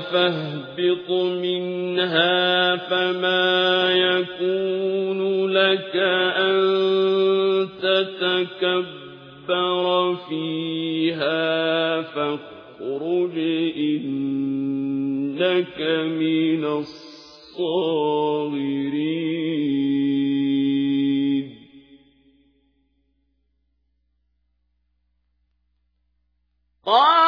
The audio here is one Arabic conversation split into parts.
فاهبط منها فما يكون لك أن تتكبر فيها فاخرج إنك من الصاغرين. قال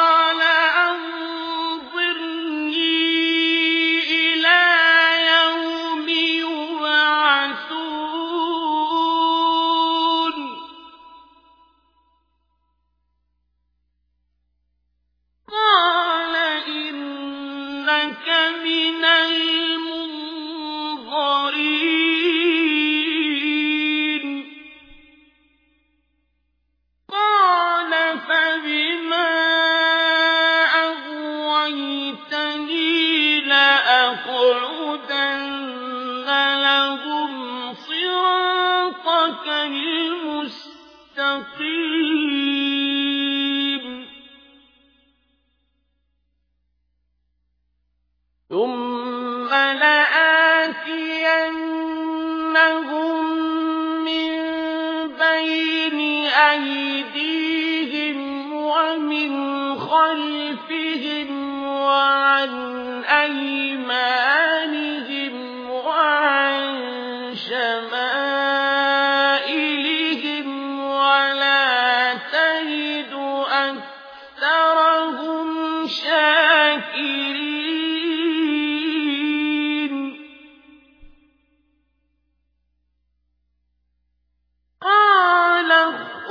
لأقعدن لهم صراطك المستقيم. ثم لآتينهم من بين أيديهم ومن خلفهم وعن أيمانهم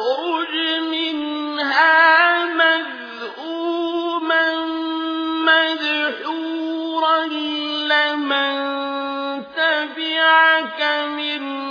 اخرج منها مذءوما مدحورا لمن تبعك منهم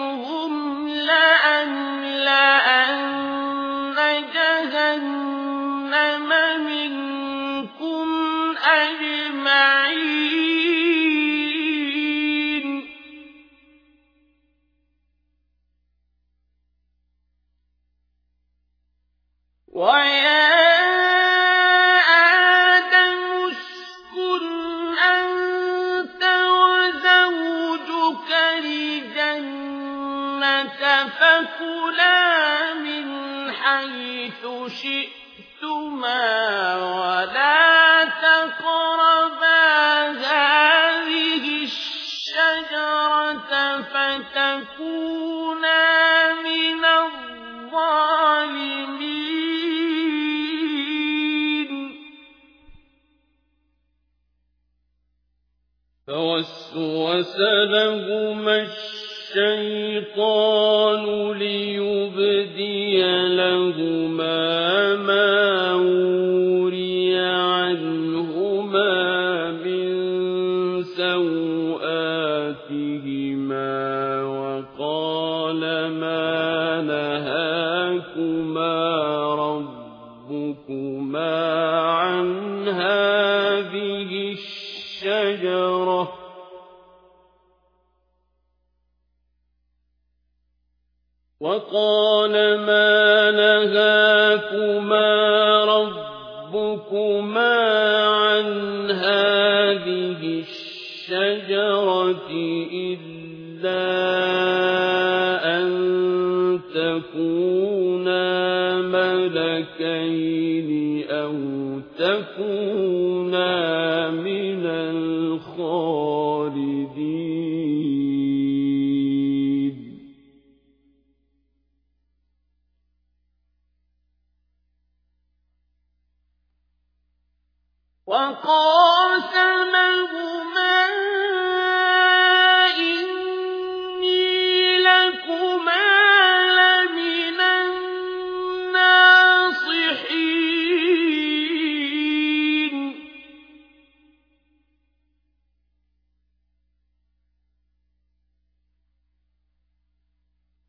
شئتما ولا تقربا هذه الشجرة فتكونا من الظالمين. فوسوس لهما الشيطان ليبدي لهما ما وري عنهما من وقال ما نهاكما ربكما عن هذه الشجرة وقال ما ربكما عن هذه الشجرة إلا أن تكونا ملكين. وقاسمهما إني لكما لمن الناصحين.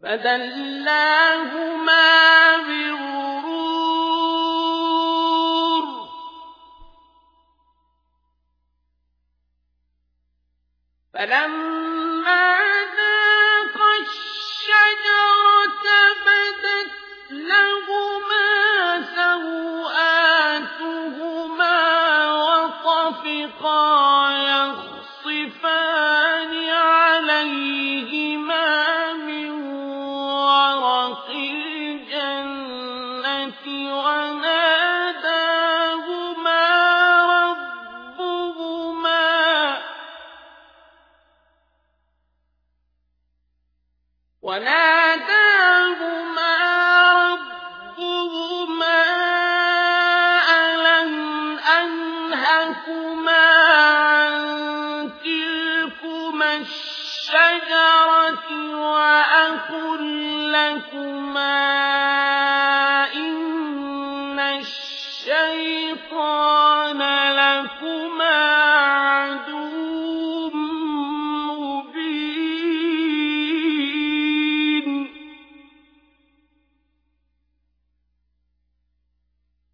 فدلاهما يخصفان عليهما من ورق الجنة وناداهما ربهما الشجرة وأقل لكما إن الشيء